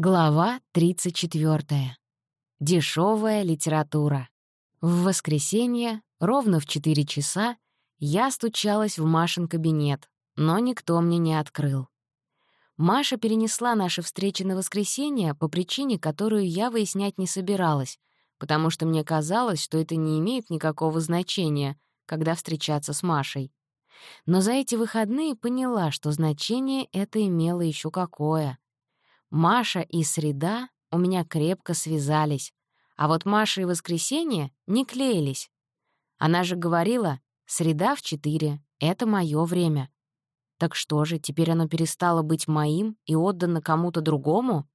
Глава 34. Дешевая литература. В воскресенье, ровно в 4 часа, я стучалась в Машин кабинет, но никто мне не открыл. Маша перенесла наши встречи на воскресенье по причине, которую я выяснять не собиралась, потому что мне казалось, что это не имеет никакого значения, когда встречаться с Машей. Но за эти выходные поняла, что значение это имело еще какое — Маша и Среда у меня крепко связались, а вот Маша и Воскресенье не клеились. Она же говорила, среда в четыре — это мое время. Так что же, теперь оно перестало быть моим и отдано кому-то другому?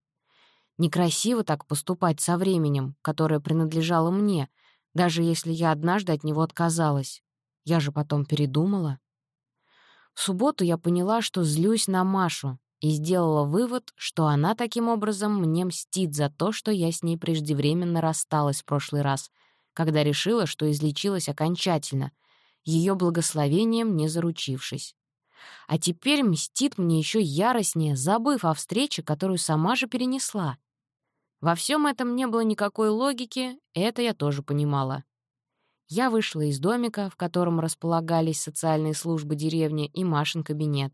Некрасиво так поступать со временем, которое принадлежало мне, даже если я однажды от него отказалась. Я же потом передумала. В субботу я поняла, что злюсь на Машу, и сделала вывод, что она таким образом мне мстит за то, что я с ней преждевременно рассталась в прошлый раз, когда решила, что излечилась окончательно, ее благословением не заручившись. А теперь мстит мне еще яростнее, забыв о встрече, которую сама же перенесла. Во всем этом не было никакой логики, это я тоже понимала. Я вышла из домика, в котором располагались социальные службы деревни и Машин кабинет.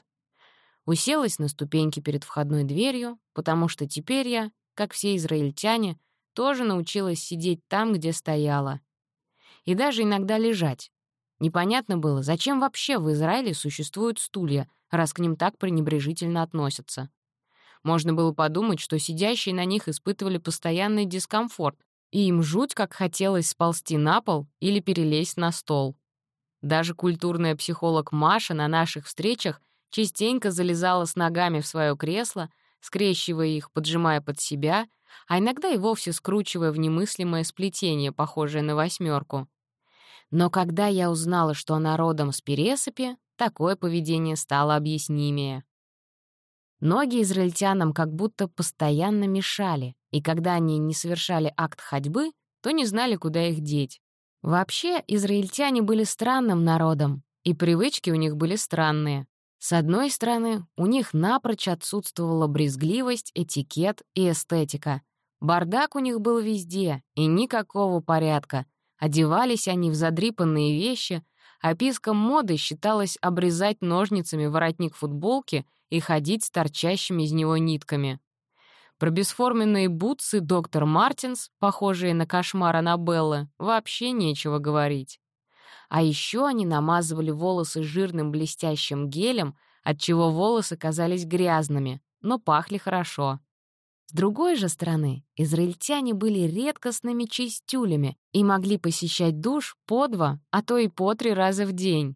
Уселась на ступеньки перед входной дверью, потому что теперь я, как все израильтяне, тоже научилась сидеть там, где стояла. И даже иногда лежать. Непонятно было, зачем вообще в Израиле существуют стулья, раз к ним так пренебрежительно относятся. Можно было подумать, что сидящие на них испытывали постоянный дискомфорт, и им жуть как хотелось сползти на пол или перелезть на стол. Даже культурная психолог Маша на наших встречах частенько залезала с ногами в свое кресло, скрещивая их, поджимая под себя, а иногда и вовсе скручивая в немыслимое сплетение, похожее на восьмерку. Но когда я узнала, что она родом с Пересыпи, такое поведение стало объяснимее. Ноги израильтянам как будто постоянно мешали, и когда они не совершали акт ходьбы, то не знали, куда их деть. Вообще, израильтяне были странным народом, и привычки у них были странные. С одной стороны, у них напрочь отсутствовала брезгливость, этикет и эстетика. Бардак у них был везде, и никакого порядка. Одевались они в задрипанные вещи, а писком моды считалось обрезать ножницами воротник футболки и ходить с торчащими из него нитками. Про бесформенные бутсы доктор Мартинс, похожие на кошмар Аннабеллы, вообще нечего говорить. А еще они намазывали волосы жирным блестящим гелем, отчего волосы казались грязными, но пахли хорошо. С другой же стороны, израильтяне были редкостными чистюлями и могли посещать душ по два, а то и по три раза в день.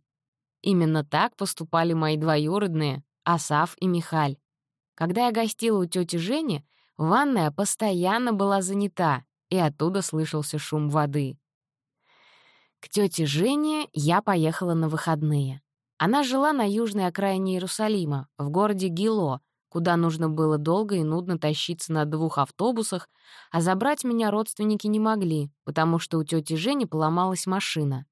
Именно так поступали мои двоюродные, Асав и Михаль. Когда я гостила у тети Жени, ванная постоянно была занята, и оттуда слышался шум воды. К тете Жене я поехала на выходные. Она жила на южной окраине Иерусалима, в городе Гило, куда нужно было долго и нудно тащиться на двух автобусах, а забрать меня родственники не могли, потому что у тети Жени поломалась машина.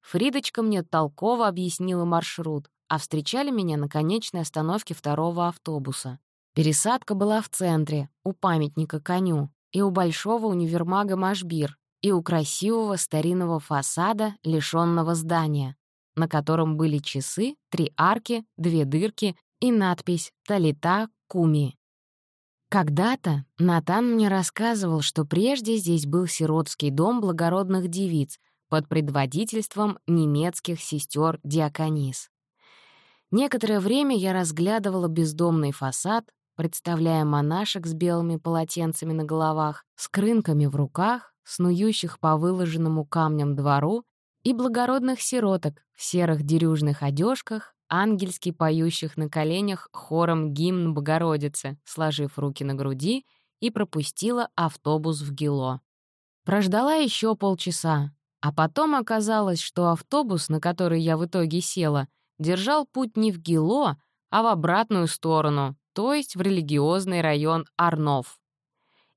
Фридочка мне толково объяснила маршрут, а встречали меня на конечной остановке второго автобуса. Пересадка была в центре, у памятника коню, и у большого универмага «Машбир», и у красивого старинного фасада лишённого здания, на котором были часы, три арки, две дырки и надпись «Талита Куми». Когда-то Натан мне рассказывал, что прежде здесь был сиротский дом благородных девиц под предводительством немецких сестер Диаконис. Некоторое время я разглядывала бездомный фасад, представляя монашек с белыми полотенцами на головах, с крынками в руках, снующих по выложенному камням двору, и благородных сироток в серых дерюжных одежках, ангельски поющих на коленях хором гимн Богородицы, сложив руки на груди, и пропустила автобус в Гило. Прождала еще полчаса, а потом оказалось, что автобус, на который я в итоге села, держал путь не в Гило, а в обратную сторону, то есть в религиозный район Арнов.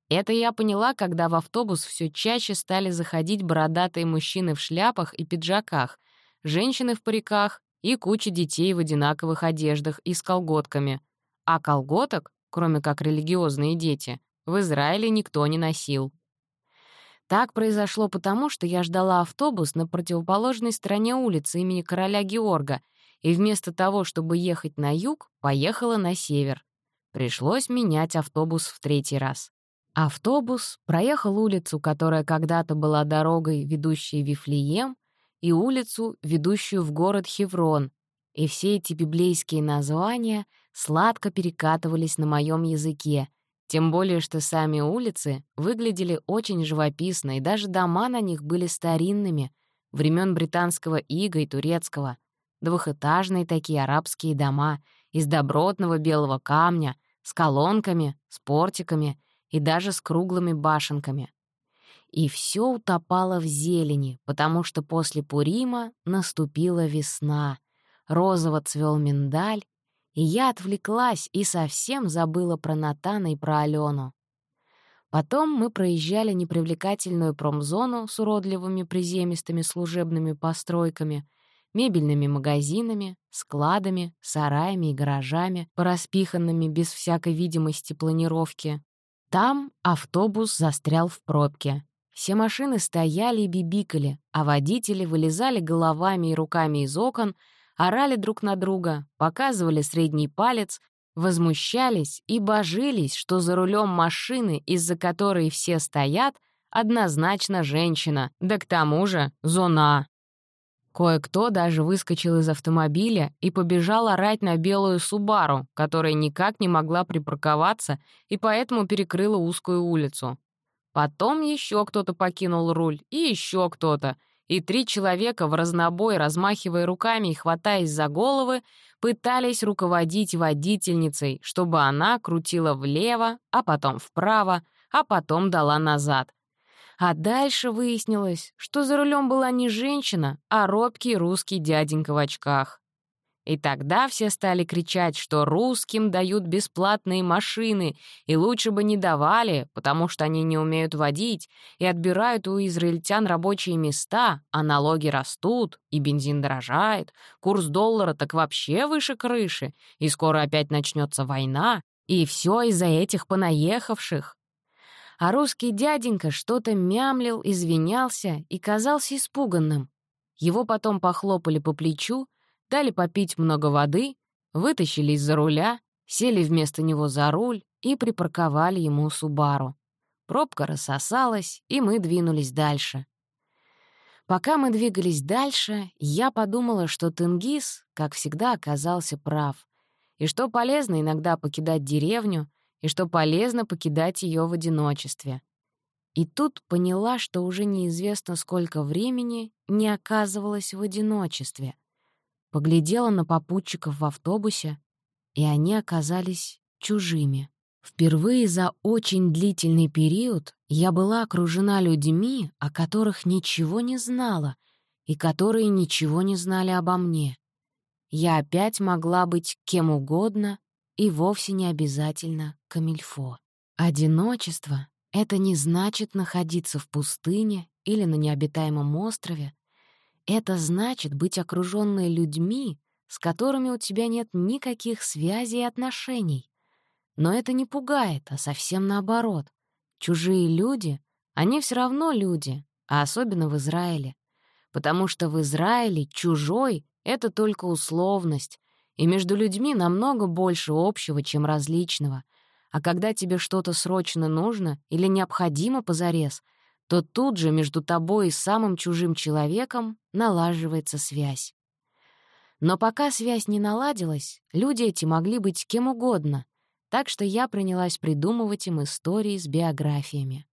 Это я поняла, когда в автобус все чаще стали заходить бородатые мужчины в шляпах и пиджаках, женщины в париках и куча детей в одинаковых одеждах и с колготками. А колготок, кроме как религиозные дети, в Израиле никто не носил. Так произошло потому, что я ждала автобус на противоположной стороне улицы имени короля Георга, и вместо того, чтобы ехать на юг, поехала на север. Пришлось менять автобус в третий раз. Автобус проехал улицу, которая когда-то была дорогой, ведущей в Вифлеем, и улицу, ведущую в город Хеврон, и все эти библейские названия сладко перекатывались на моем языке, тем более, что сами улицы выглядели очень живописно, и даже дома на них были старинными, времен британского ига и турецкого. Двухэтажные такие арабские дома из добротного белого камня, с колонками, с портиками и даже с круглыми башенками. И все утопало в зелени, потому что после Пурима наступила весна. Розово цвел миндаль, и я отвлеклась и совсем забыла про Натана и про Алену. Потом мы проезжали непривлекательную промзону с уродливыми приземистыми служебными постройками, мебельными магазинами, складами, сараями и гаражами, пораспиханными без всякой видимости планировки. Там автобус застрял в пробке. Все машины стояли и бибикали, а водители вылезали головами и руками из окон, орали друг на друга, показывали средний палец, возмущались и божились, что за рулем машины, из-за которой все стоят, однозначно женщина, да к тому же зона. Кое-кто даже выскочил из автомобиля и побежал орать на белую Субару, которая никак не могла припарковаться и поэтому перекрыла узкую улицу. Потом еще кто-то покинул руль, и еще кто-то — и три человека в разнобой, размахивая руками и хватаясь за головы, пытались руководить водительницей, чтобы она крутила влево, а потом вправо, а потом дала назад. А дальше выяснилось, что за рулем была не женщина, а робкий русский дяденька в очках. И тогда все стали кричать, что русским дают бесплатные машины, и лучше бы не давали, потому что они не умеют водить, и отбирают у израильтян рабочие места, а налоги растут, и бензин дорожает, курс доллара так вообще выше крыши, и скоро опять начнется война, и все из-за этих понаехавших. А русский дяденька что-то мямлил, извинялся и казался испуганным. Его потом похлопали по плечу, дали попить много воды, вытащили из-за руля, сели вместо него за руль и припарковали ему Субару. Пробка рассосалась, и мы двинулись дальше. Пока мы двигались дальше, я подумала, что Тенгиз, как всегда, оказался прав, и что полезно иногда покидать деревню, и что полезно покидать ее в одиночестве. И тут поняла, что уже неизвестно, сколько времени не оказывалась в одиночестве — Поглядела на попутчиков в автобусе, и они оказались чужими. Впервые за очень длительный период я была окружена людьми, о которых ничего не знала и которые ничего не знали обо мне. Я опять могла быть кем угодно и вовсе не обязательно камильфо. Одиночество — это не значит находиться в пустыне или на необитаемом острове, это значит быть окружённой людьми, с которыми у тебя нет никаких связей и отношений. Но это не пугает, а совсем наоборот. Чужие люди, они все равно люди, а особенно в Израиле. Потому что в Израиле чужой — это только условность, и между людьми намного больше общего, чем различного. А когда тебе что-то срочно нужно или необходимо позарез — то тут же между тобой и самым чужим человеком налаживается связь. Но пока связь не наладилась, люди эти могли быть кем угодно, так что я принялась придумывать им истории с биографиями.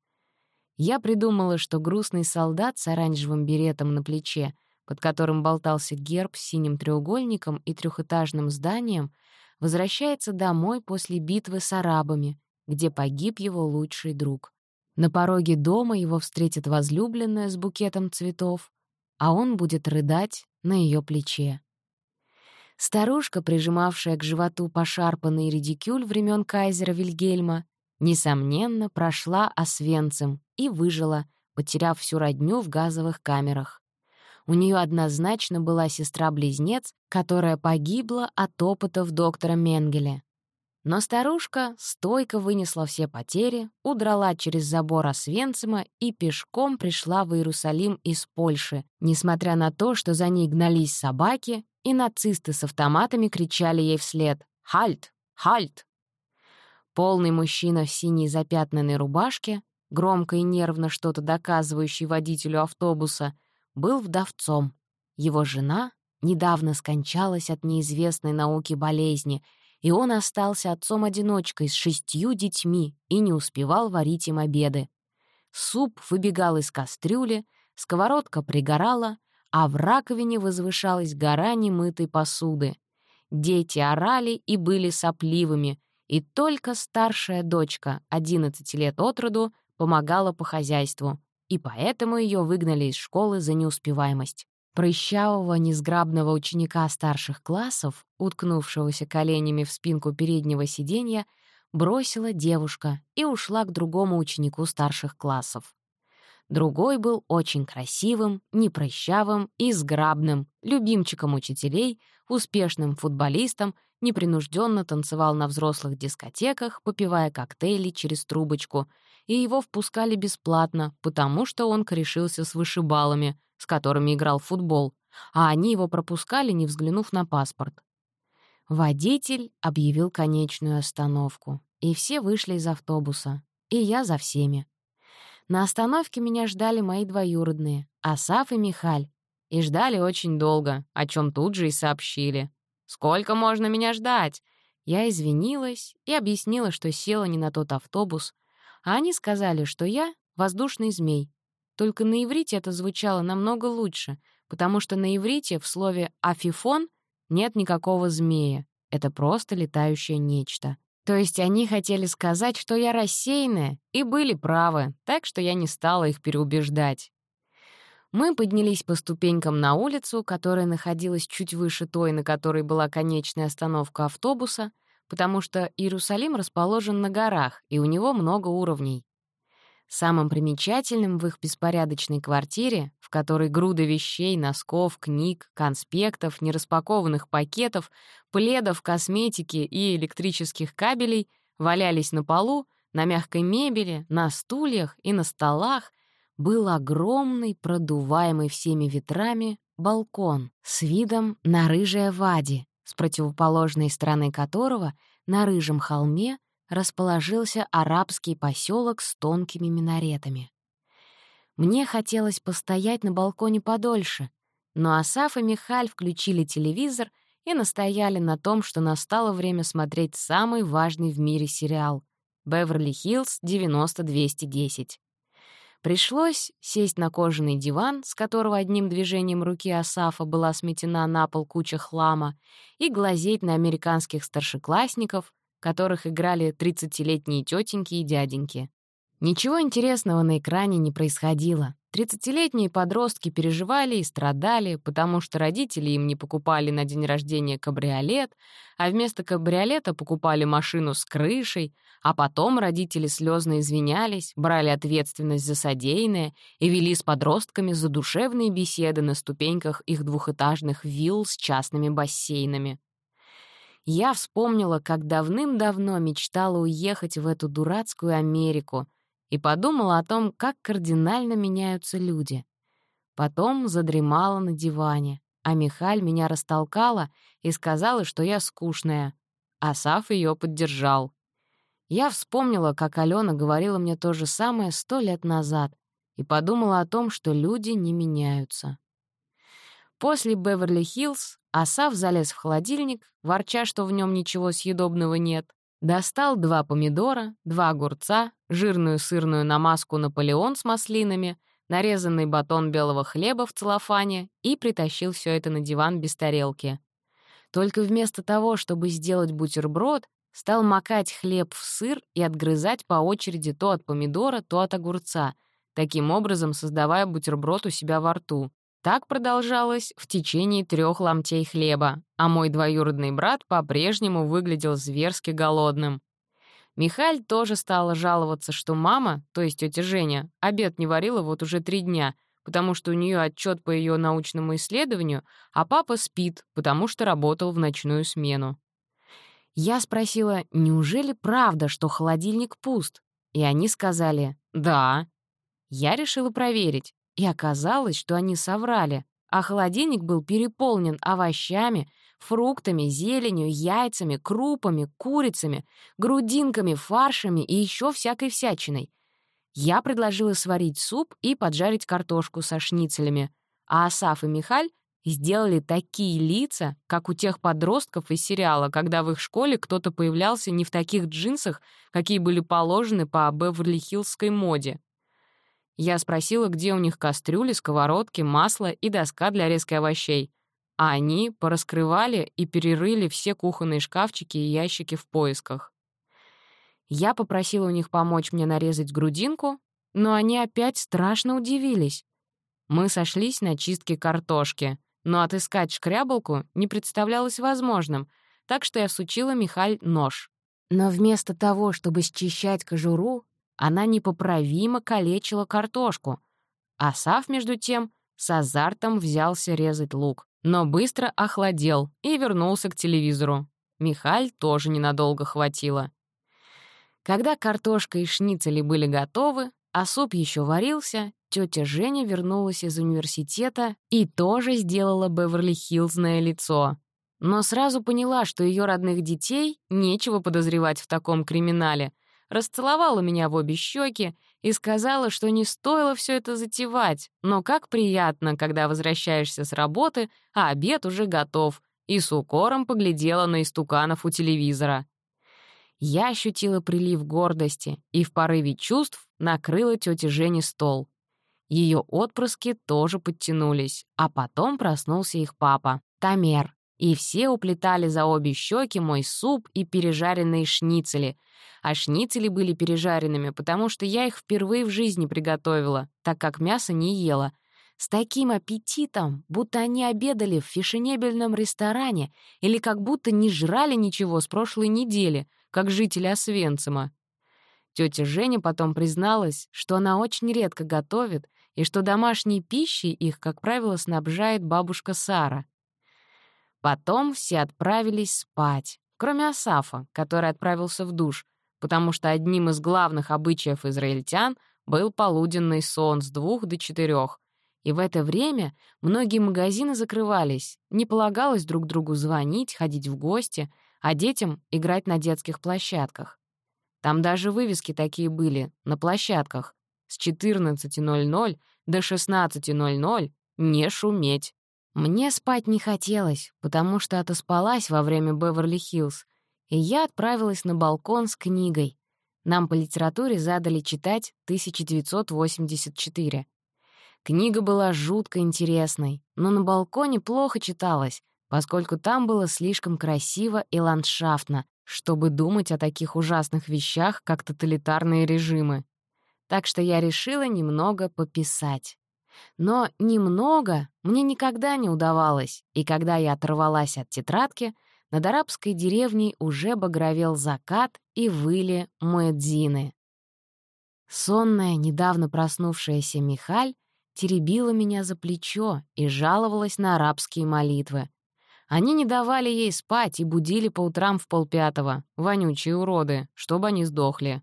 Я придумала, что грустный солдат с оранжевым беретом на плече, под которым болтался герб с синим треугольником и трехэтажным зданием, возвращается домой после битвы с арабами, где погиб его лучший друг. На пороге дома его встретит возлюбленная с букетом цветов, а он будет рыдать на ее плече. Старушка, прижимавшая к животу пошарпанный редикюль времен кайзера Вильгельма, несомненно, прошла освенцем и выжила, потеряв всю родню в газовых камерах. У нее однозначно была сестра-близнец, которая погибла от опытов доктора Менгеля. Но старушка стойко вынесла все потери, удрала через забор Освенцима и пешком пришла в Иерусалим из Польши, несмотря на то, что за ней гнались собаки, и нацисты с автоматами кричали ей вслед «Хальт! Хальт!». Полный мужчина в синей запятнанной рубашке, громко и нервно что-то доказывающий водителю автобуса, был вдовцом. Его жена недавно скончалась от неизвестной науки болезни — и он остался отцом-одиночкой с шестью детьми и не успевал варить им обеды. Суп выбегал из кастрюли, сковородка пригорала, а в раковине возвышалась гора немытой посуды. Дети орали и были сопливыми, и только старшая дочка, 11 лет от роду, помогала по хозяйству, и поэтому ее выгнали из школы за неуспеваемость. Прыщавого, несграбного ученика старших классов, уткнувшегося коленями в спинку переднего сиденья, бросила девушка и ушла к другому ученику старших классов. Другой был очень красивым, непрощавым и сграбным, любимчиком учителей, успешным футболистом, непринужденно танцевал на взрослых дискотеках, попивая коктейли через трубочку, и его впускали бесплатно, потому что он корешился с вышибалами, с которыми играл в футбол, а они его пропускали, не взглянув на паспорт. Водитель объявил конечную остановку, и все вышли из автобуса, и я за всеми. На остановке меня ждали мои двоюродные, Асаф и Михаль, и ждали очень долго, о чем тут же и сообщили. «Сколько можно меня ждать?» Я извинилась и объяснила, что села не на тот автобус, а они сказали, что я — воздушный змей, только на иврите это звучало намного лучше, потому что на иврите в слове «афифон» нет никакого змея. Это просто летающее нечто. То есть они хотели сказать, что я рассеянная, и были правы, так что я не стала их переубеждать. Мы поднялись по ступенькам на улицу, которая находилась чуть выше той, на которой была конечная остановка автобуса, потому что Иерусалим расположен на горах, и у него много уровней. Самым примечательным в их беспорядочной квартире, в которой груды вещей, носков, книг, конспектов, нераспакованных пакетов, пледов, косметики и электрических кабелей валялись на полу, на мягкой мебели, на стульях и на столах, был огромный, продуваемый всеми ветрами, балкон с видом на рыжее вади, с противоположной стороны которого на рыжем холме расположился арабский поселок с тонкими минаретами. Мне хотелось постоять на балконе подольше, но Асаф и Михаль включили телевизор и настояли на том, что настало время смотреть самый важный в мире сериал «Беверли-Хиллз 90-210». Пришлось сесть на кожаный диван, с которого одним движением руки Асафа была сметена на пол куча хлама, и глазеть на американских старшеклассников, которых играли 30-летние тетеньки и дяденьки. Ничего интересного на экране не происходило. 30-летние подростки переживали и страдали, потому что родители им не покупали на день рождения кабриолет, а вместо кабриолета покупали машину с крышей, а потом родители слезно извинялись, брали ответственность за содеянное и вели с подростками задушевные беседы на ступеньках их двухэтажных вилл с частными бассейнами я вспомнила, как давным-давно мечтала уехать в эту дурацкую Америку и подумала о том, как кардинально меняются люди. Потом задремала на диване, а Михаль меня растолкала и сказала, что я скучная. Асаф ее поддержал. Я вспомнила, как Алена говорила мне то же самое сто лет назад, и подумала о том, что люди не меняются. После Беверли-Хиллз Асав залез в холодильник, ворча, что в нем ничего съедобного нет, достал два помидора, два огурца, жирную сырную намазку «Наполеон» с маслинами, нарезанный батон белого хлеба в целлофане и притащил все это на диван без тарелки. Только вместо того, чтобы сделать бутерброд, стал макать хлеб в сыр и отгрызать по очереди то от помидора, то от огурца, таким образом создавая бутерброд у себя во рту. Так продолжалось в течение трех ломтей хлеба, а мой двоюродный брат по-прежнему выглядел зверски голодным. Михаль тоже стала жаловаться, что мама, то есть тетя Женя, обед не варила вот уже три дня, потому что у нее отчет по ее научному исследованию, а папа спит, потому что работал в ночную смену. Я спросила, неужели правда, что холодильник пуст? И они сказали «да». Я решила проверить, и оказалось, что они соврали, а холодильник был переполнен овощами, фруктами, зеленью, яйцами, крупами, курицами, грудинками, фаршами и еще всякой всячиной. Я предложила сварить суп и поджарить картошку со шницелями, а Асаф и Михаль сделали такие лица, как у тех подростков из сериала, когда в их школе кто-то появлялся не в таких джинсах, какие были положены по Беверли-Хиллской моде. Я спросила, где у них кастрюли, сковородки, масло и доска для резки овощей. А они пораскрывали и перерыли все кухонные шкафчики и ящики в поисках. Я попросила у них помочь мне нарезать грудинку, но они опять страшно удивились. Мы сошлись на чистке картошки, но отыскать шкрябалку не представлялось возможным, так что я сучила Михаль нож. Но вместо того, чтобы счищать кожуру, она непоправимо калечила картошку. Асав, между тем, с азартом взялся резать лук, но быстро охладел и вернулся к телевизору. Михаль тоже ненадолго хватило. Когда картошка и шницели были готовы, а суп еще варился, тетя Женя вернулась из университета и тоже сделала Беверли-Хиллзное лицо. Но сразу поняла, что ее родных детей нечего подозревать в таком криминале, расцеловала меня в обе щеки и сказала, что не стоило все это затевать, но как приятно, когда возвращаешься с работы, а обед уже готов, и с укором поглядела на истуканов у телевизора. Я ощутила прилив гордости и в порыве чувств накрыла тете Жене стол. Ее отпрыски тоже подтянулись, а потом проснулся их папа, Тамер, и все уплетали за обе щеки мой суп и пережаренные шницели. А шницели были пережаренными, потому что я их впервые в жизни приготовила, так как мясо не ела. С таким аппетитом, будто они обедали в фешенебельном ресторане или как будто не жрали ничего с прошлой недели, как жители Освенцима. Тетя Женя потом призналась, что она очень редко готовит и что домашней пищей их, как правило, снабжает бабушка Сара. Потом все отправились спать, кроме Асафа, который отправился в душ, потому что одним из главных обычаев израильтян был полуденный сон с двух до четырех, и в это время многие магазины закрывались, не полагалось друг другу звонить, ходить в гости, а детям играть на детских площадках. Там даже вывески такие были, на площадках. С 14.00 до 16.00 не шуметь. Мне спать не хотелось, потому что отоспалась во время Беверли-Хиллз, и я отправилась на балкон с книгой. Нам по литературе задали читать 1984. Книга была жутко интересной, но на балконе плохо читалась, поскольку там было слишком красиво и ландшафтно, чтобы думать о таких ужасных вещах, как тоталитарные режимы. Так что я решила немного пописать. Но немного мне никогда не удавалось, и когда я оторвалась от тетрадки, над арабской деревней уже багровел закат и выли муэдзины. Сонная, недавно проснувшаяся Михаль теребила меня за плечо и жаловалась на арабские молитвы. Они не давали ей спать и будили по утрам в полпятого, вонючие уроды, чтобы они сдохли.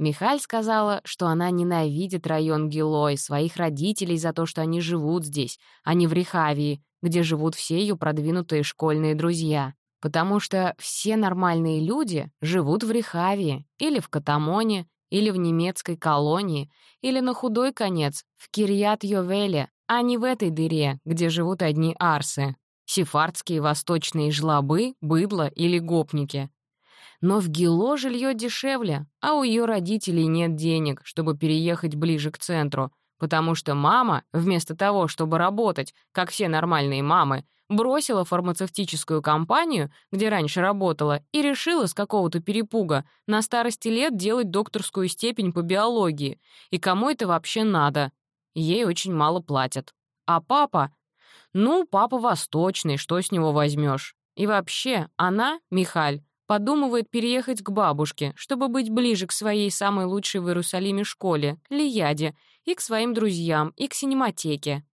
Михаль сказала, что она ненавидит район Гилой, своих родителей за то, что они живут здесь, а не в Рехавии, где живут все ее продвинутые школьные друзья. Потому что все нормальные люди живут в Рехавии или в Катамоне, или в немецкой колонии, или на худой конец в Кирьят-Йовеле, а не в этой дыре, где живут одни арсы, сефардские восточные жлобы, быдло или гопники. Но в Гило жилье дешевле, а у ее родителей нет денег, чтобы переехать ближе к центру, потому что мама, вместо того, чтобы работать, как все нормальные мамы, бросила фармацевтическую компанию, где раньше работала, и решила с какого-то перепуга на старости лет делать докторскую степень по биологии. И кому это вообще надо? Ей очень мало платят. А папа? Ну, папа восточный, что с него возьмешь? И вообще, она, Михаль, Подумывает переехать к бабушке, чтобы быть ближе к своей самой лучшей в Иерусалиме школе, Лияде, и к своим друзьям, и к синематеке.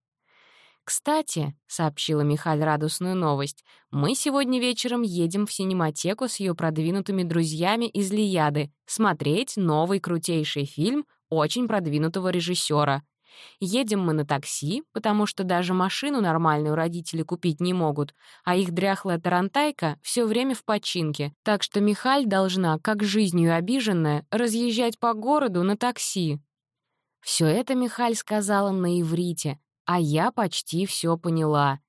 «Кстати», — сообщила Михаль радостную новость, «мы сегодня вечером едем в синематеку с ее продвинутыми друзьями из Лияды смотреть новый крутейший фильм очень продвинутого режиссера. Едем мы на такси, потому что даже машину нормальную родители купить не могут, а их дряхлая тарантайка все время в починке, так что Михаль должна, как жизнью обиженная, разъезжать по городу на такси. Все это Михаль сказала на иврите, а я почти все поняла.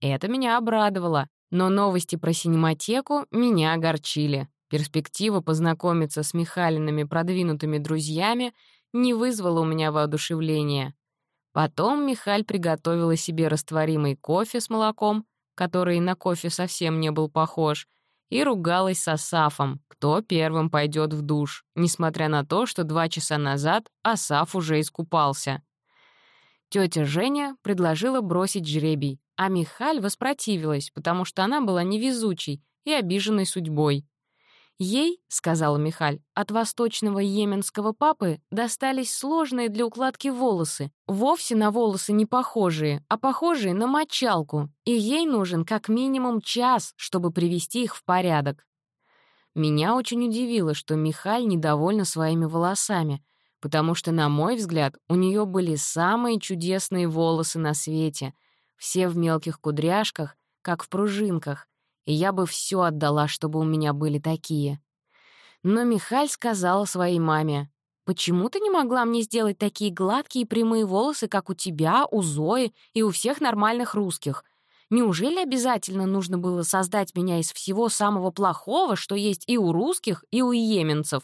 Это меня обрадовало, но новости про синематеку меня огорчили. Перспектива познакомиться с Михалиными продвинутыми друзьями не вызвала у меня воодушевления. Потом Михаль приготовила себе растворимый кофе с молоком, который на кофе совсем не был похож, и ругалась с Асафом, кто первым пойдет в душ, несмотря на то, что два часа назад Асаф уже искупался. Тетя Женя предложила бросить жребий, а Михаль воспротивилась, потому что она была невезучей и обиженной судьбой. Ей, — сказала Михаль, — от восточного йеменского папы достались сложные для укладки волосы, вовсе на волосы не похожие, а похожие на мочалку, и ей нужен как минимум час, чтобы привести их в порядок. Меня очень удивило, что Михаль недовольна своими волосами, потому что, на мой взгляд, у нее были самые чудесные волосы на свете, все в мелких кудряшках, как в пружинках, и я бы все отдала, чтобы у меня были такие. Но Михаль сказала своей маме, «Почему ты не могла мне сделать такие гладкие и прямые волосы, как у тебя, у Зои и у всех нормальных русских? Неужели обязательно нужно было создать меня из всего самого плохого, что есть и у русских, и у йеменцев?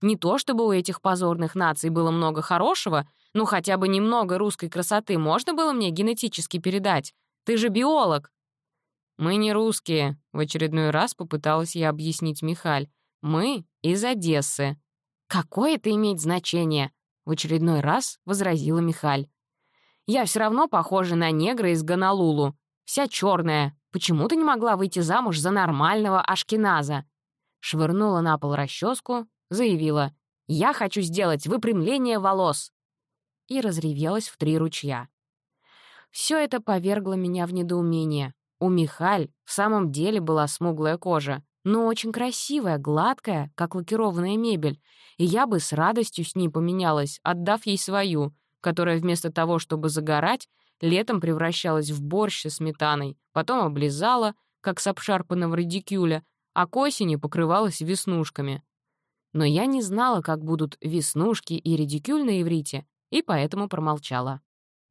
Не то чтобы у этих позорных наций было много хорошего, но хотя бы немного русской красоты можно было мне генетически передать. Ты же биолог. «Мы не русские», — в очередной раз попыталась я объяснить Михаль. «Мы из Одессы». «Какое это имеет значение?» — в очередной раз возразила Михаль. «Я все равно похожа на негра из Гонолулу. Вся черная. Почему ты не могла выйти замуж за нормального ашкеназа?» Швырнула на пол расческу, заявила. «Я хочу сделать выпрямление волос!» И разревелась в три ручья. Все это повергло меня в недоумение. У Михаль в самом деле была смуглая кожа, но очень красивая, гладкая, как лакированная мебель, и я бы с радостью с ней поменялась, отдав ей свою, которая вместо того, чтобы загорать, летом превращалась в борщ со сметаной, потом облизала, как с обшарпанного редикюля, а к осени покрывалась веснушками. Но я не знала, как будут веснушки и редикюль на иврите, и поэтому промолчала.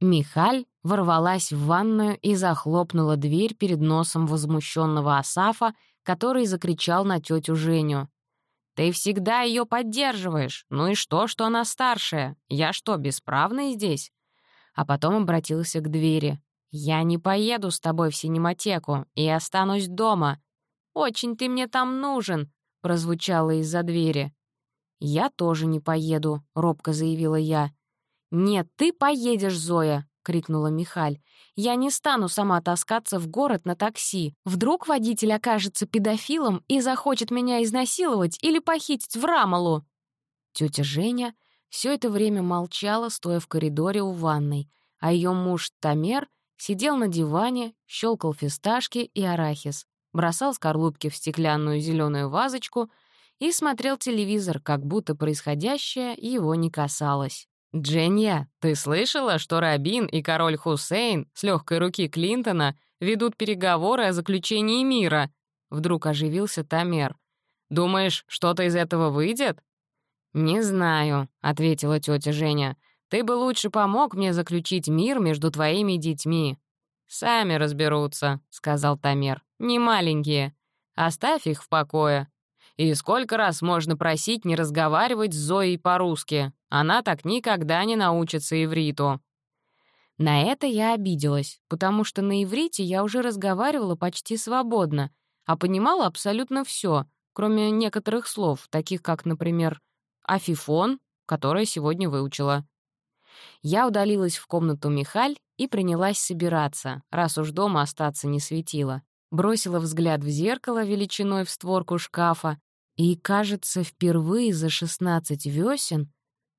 Михаль ворвалась в ванную и захлопнула дверь перед носом возмущенного Асафа, который закричал на тетю Женю. «Ты всегда ее поддерживаешь. Ну и что, что она старшая? Я что, бесправный здесь?» А потом обратился к двери. «Я не поеду с тобой в синематеку и останусь дома. Очень ты мне там нужен», — прозвучало из-за двери. «Я тоже не поеду», — робко заявила я. «Нет, ты поедешь, Зоя!» — крикнула Михаль. «Я не стану сама таскаться в город на такси. Вдруг водитель окажется педофилом и захочет меня изнасиловать или похитить в Рамалу?» Тетя Женя все это время молчала, стоя в коридоре у ванной, а ее муж Тамер сидел на диване, щелкал фисташки и арахис, бросал скорлупки в стеклянную зеленую вазочку и смотрел телевизор, как будто происходящее его не касалось. «Дженья, ты слышала, что Рабин и король Хусейн с легкой руки Клинтона ведут переговоры о заключении мира?» Вдруг оживился Тамер. «Думаешь, что-то из этого выйдет?» «Не знаю», — ответила тетя Женя. «Ты бы лучше помог мне заключить мир между твоими детьми». «Сами разберутся», — сказал Тамер. «Не маленькие. Оставь их в покое. И сколько раз можно просить не разговаривать с Зоей по-русски? Она так никогда не научится ивриту». На это я обиделась, потому что на иврите я уже разговаривала почти свободно, а понимала абсолютно все, кроме некоторых слов, таких как, например, «афифон», которое сегодня выучила. Я удалилась в комнату Михаль и принялась собираться, раз уж дома остаться не светило. Бросила взгляд в зеркало величиной в створку шкафа и, кажется, впервые за 16 весен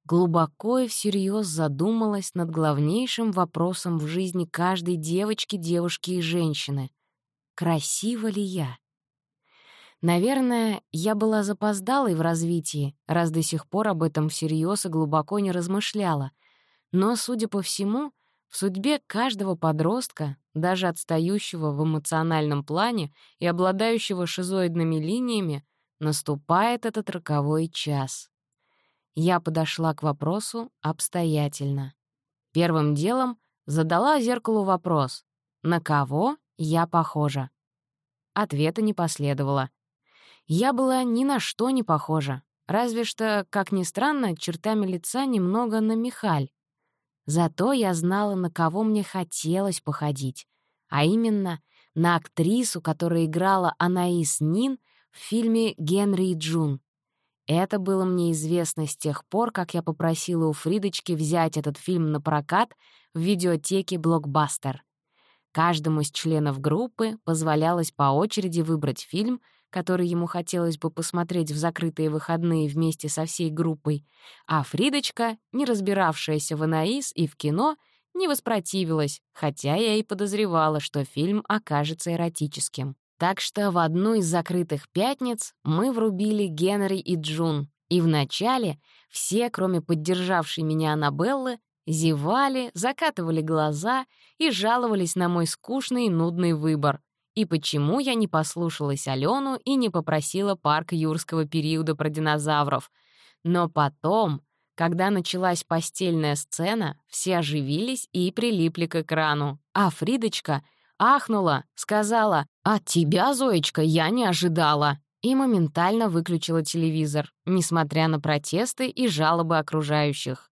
глубоко и всерьез задумалась над главнейшим вопросом в жизни каждой девочки, девушки и женщины. Красива ли я? Наверное, я была запоздалой в развитии, раз до сих пор об этом всерьез и глубоко не размышляла. Но, судя по всему, в судьбе каждого подростка, даже отстающего в эмоциональном плане и обладающего шизоидными линиями, наступает этот роковой час. Я подошла к вопросу обстоятельно. Первым делом задала зеркалу вопрос «На кого я похожа?» Ответа не последовало. Я была ни на что не похожа, разве что, как ни странно, чертами лица немного на Михаль. Зато я знала, на кого мне хотелось походить, а именно на актрису, которая играла Анаис Нин в фильме «Генри и Джун». Это было мне известно с тех пор, как я попросила у Фридочки взять этот фильм на прокат в видеотеке «Блокбастер». Каждому из членов группы позволялось по очереди выбрать фильм — который ему хотелось бы посмотреть в закрытые выходные вместе со всей группой, а Фридочка, не разбиравшаяся в Анаис и в кино, не воспротивилась, хотя я и подозревала, что фильм окажется эротическим. Так что в одну из закрытых пятниц мы врубили Генри и Джун, и вначале все, кроме поддержавшей меня Аннабеллы, зевали, закатывали глаза и жаловались на мой скучный и нудный выбор, и почему я не послушалась Алену и не попросила парк юрского периода про динозавров. Но потом, когда началась постельная сцена, все оживились и прилипли к экрану. А Фридочка ахнула, сказала «От тебя, Зоечка, я не ожидала» и моментально выключила телевизор, несмотря на протесты и жалобы окружающих.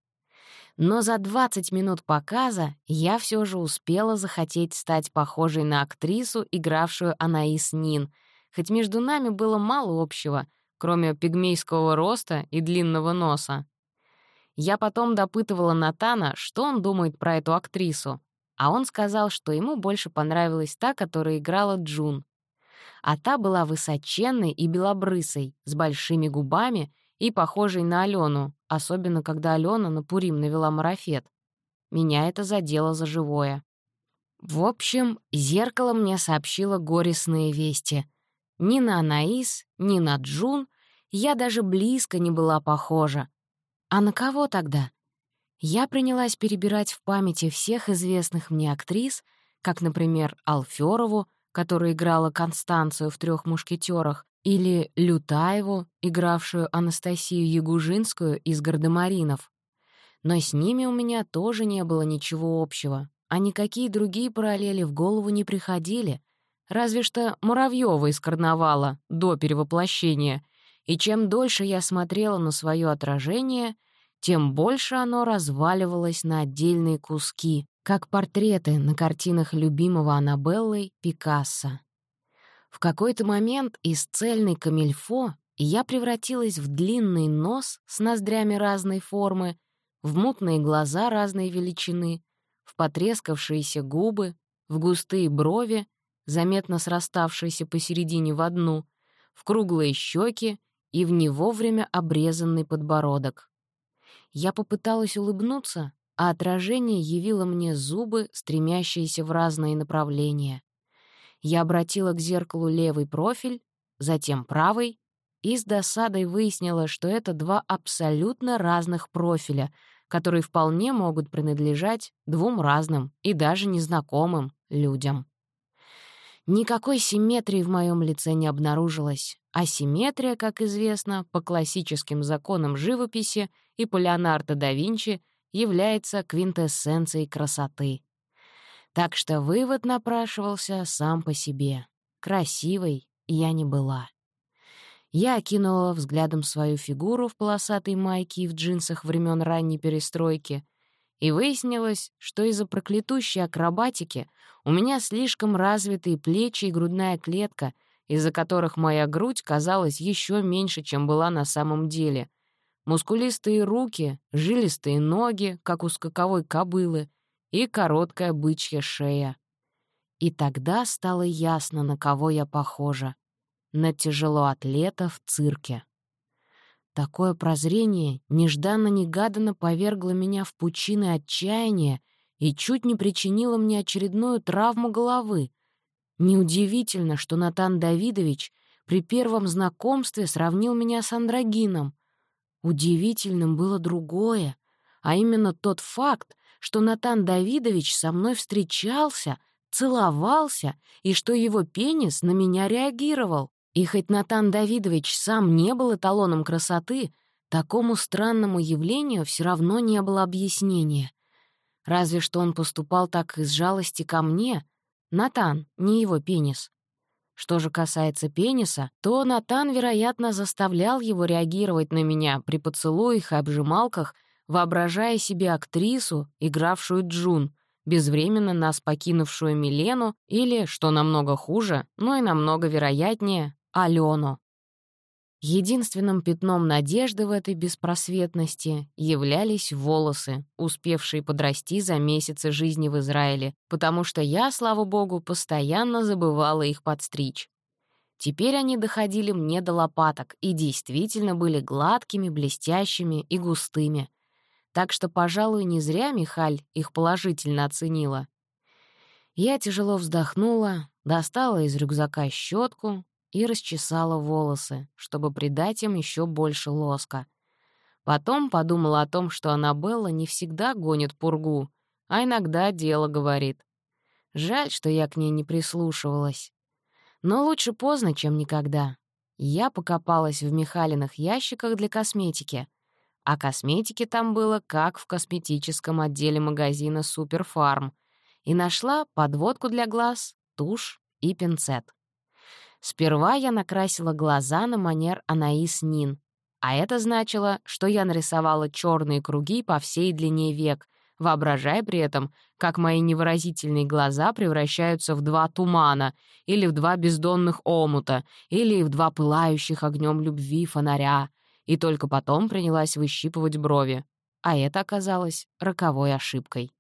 Но за 20 минут показа я все же успела захотеть стать похожей на актрису, игравшую Анаис Нин, хоть между нами было мало общего, кроме пигмейского роста и длинного носа. Я потом допытывала Натана, что он думает про эту актрису, а он сказал, что ему больше понравилась та, которая играла Джун. А та была высоченной и белобрысой, с большими губами и похожей на Алену, особенно когда Алена на Пурим навела марафет. Меня это задело за живое. В общем, зеркало мне сообщило горестные вести. Ни на Анаис, ни на Джун я даже близко не была похожа. А на кого тогда? Я принялась перебирать в памяти всех известных мне актрис, как, например, Алфёрову, которая играла Констанцию в трех мушкетерах, или Лютаеву, игравшую Анастасию Ягужинскую из «Гардемаринов». Но с ними у меня тоже не было ничего общего, а никакие другие параллели в голову не приходили, разве что Муравьева из «Карнавала» до перевоплощения, и чем дольше я смотрела на свое отражение, тем больше оно разваливалось на отдельные куски, как портреты на картинах любимого Аннабеллой Пикассо. В какой-то момент из цельной камильфо я превратилась в длинный нос с ноздрями разной формы, в мутные глаза разной величины, в потрескавшиеся губы, в густые брови, заметно сраставшиеся посередине в одну, в круглые щеки и в не вовремя обрезанный подбородок. Я попыталась улыбнуться, а отражение явило мне зубы, стремящиеся в разные направления. Я обратила к зеркалу левый профиль, затем правый, и с досадой выяснила, что это два абсолютно разных профиля, которые вполне могут принадлежать двум разным и даже незнакомым людям. Никакой симметрии в моем лице не обнаружилось, а симметрия, как известно, по классическим законам живописи и по Леонардо да Винчи является квинтэссенцией красоты. Так что вывод напрашивался сам по себе. Красивой я не была. Я окинула взглядом свою фигуру в полосатой майке и в джинсах времен ранней перестройки, и выяснилось, что из-за проклятущей акробатики у меня слишком развитые плечи и грудная клетка, из-за которых моя грудь казалась еще меньше, чем была на самом деле. Мускулистые руки, жилистые ноги, как у скаковой кобылы, и короткая бычья шея. И тогда стало ясно, на кого я похожа. На тяжелоатлета в цирке. Такое прозрение нежданно-негаданно повергло меня в пучины отчаяния и чуть не причинило мне очередную травму головы. Неудивительно, что Натан Давидович при первом знакомстве сравнил меня с андрогином. Удивительным было другое, а именно тот факт, что Натан Давидович со мной встречался, целовался и что его пенис на меня реагировал. И хоть Натан Давидович сам не был эталоном красоты, такому странному явлению все равно не было объяснения. Разве что он поступал так из жалости ко мне. Натан, не его пенис. Что же касается пениса, то Натан, вероятно, заставлял его реагировать на меня при поцелуях и обжималках, воображая себе актрису, игравшую Джун, безвременно нас покинувшую Милену или, что намного хуже, но и намного вероятнее, Алену. Единственным пятном надежды в этой беспросветности являлись волосы, успевшие подрасти за месяцы жизни в Израиле, потому что я, слава богу, постоянно забывала их подстричь. Теперь они доходили мне до лопаток и действительно были гладкими, блестящими и густыми. Так что, пожалуй, не зря Михаль их положительно оценила. Я тяжело вздохнула, достала из рюкзака щетку, и расчесала волосы, чтобы придать им еще больше лоска. Потом подумала о том, что Аннабелла не всегда гонит пургу, а иногда дело говорит. Жаль, что я к ней не прислушивалась. Но лучше поздно, чем никогда. Я покопалась в Михалиных ящиках для косметики, а косметики там было как в косметическом отделе магазина «Суперфарм», и нашла подводку для глаз, тушь и пинцет. Сперва я накрасила глаза на манер Анаис Нин, а это значило, что я нарисовала черные круги по всей длине век, воображая при этом, как мои невыразительные глаза превращаются в два тумана, или в два бездонных омута, или в два пылающих огнем любви фонаря, и только потом принялась выщипывать брови. А это оказалось роковой ошибкой.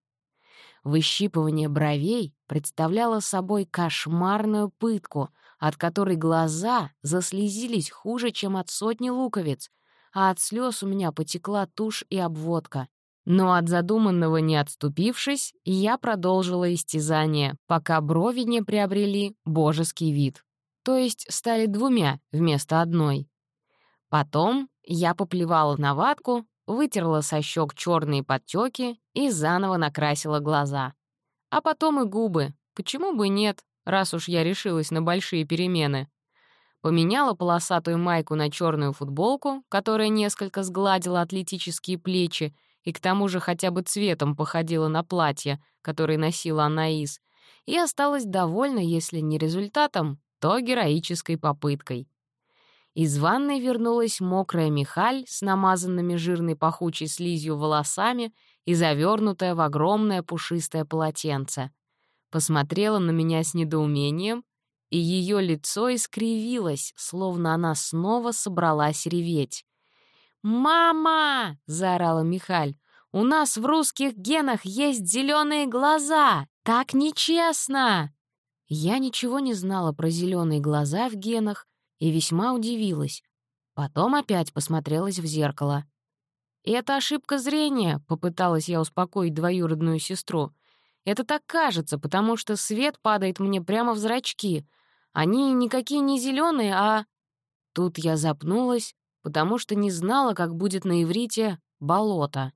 Выщипывание бровей представляло собой кошмарную пытку — от которой глаза заслезились хуже, чем от сотни луковиц, а от слез у меня потекла тушь и обводка. Но от задуманного не отступившись, я продолжила истязание, пока брови не приобрели божеский вид, то есть стали двумя вместо одной. Потом я поплевала на ватку, вытерла со щек черные подтеки и заново накрасила глаза. А потом и губы, почему бы нет, раз уж я решилась на большие перемены. Поменяла полосатую майку на черную футболку, которая несколько сгладила атлетические плечи и к тому же хотя бы цветом походила на платье, которое носила Анаис, и осталась довольна, если не результатом, то героической попыткой. Из ванной вернулась мокрая Михаль с намазанными жирной пахучей слизью волосами и завернутая в огромное пушистое полотенце — посмотрела на меня с недоумением, и ее лицо искривилось, словно она снова собралась реветь. «Мама!» — заорала Михаль. «У нас в русских генах есть зеленые глаза! Так нечестно!» Я ничего не знала про зеленые глаза в генах и весьма удивилась. Потом опять посмотрелась в зеркало. «Это ошибка зрения», — попыталась я успокоить двоюродную сестру. Это так кажется, потому что свет падает мне прямо в зрачки. Они никакие не зеленые, а... Тут я запнулась, потому что не знала, как будет на иврите «болото».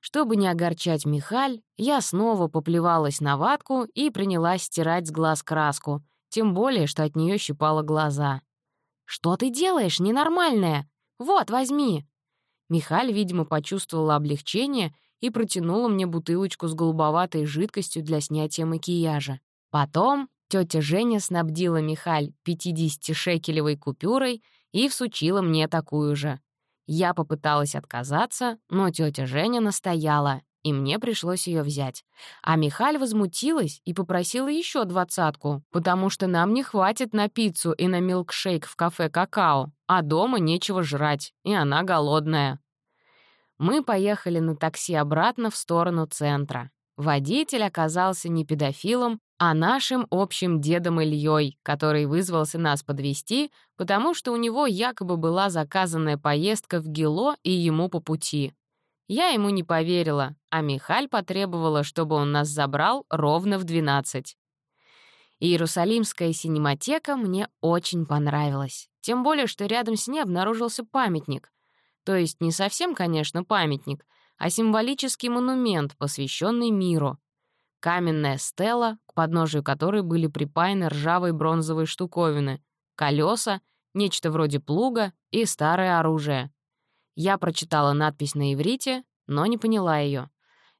Чтобы не огорчать Михаль, я снова поплевалась на ватку и принялась стирать с глаз краску, тем более, что от нее щипало глаза. «Что ты делаешь, ненормальная? Вот, возьми!» Михаль, видимо, почувствовала облегчение и протянула мне бутылочку с голубоватой жидкостью для снятия макияжа. Потом тетя Женя снабдила Михаль 50-шекелевой купюрой и всучила мне такую же. Я попыталась отказаться, но тетя Женя настояла, и мне пришлось ее взять. А Михаль возмутилась и попросила еще двадцатку, потому что нам не хватит на пиццу и на милкшейк в кафе «Какао», а дома нечего жрать, и она голодная. Мы поехали на такси обратно в сторону центра. Водитель оказался не педофилом, а нашим общим дедом Ильей, который вызвался нас подвести, потому что у него якобы была заказанная поездка в Гело и ему по пути. Я ему не поверила, а Михаль потребовала, чтобы он нас забрал ровно в 12. Иерусалимская синематека мне очень понравилась. Тем более, что рядом с ней обнаружился памятник. То есть не совсем, конечно, памятник, а символический монумент, посвященный миру. Каменная стела, к подножию которой были припаяны ржавые бронзовые штуковины, колеса, нечто вроде плуга и старое оружие. Я прочитала надпись на иврите, но не поняла ее.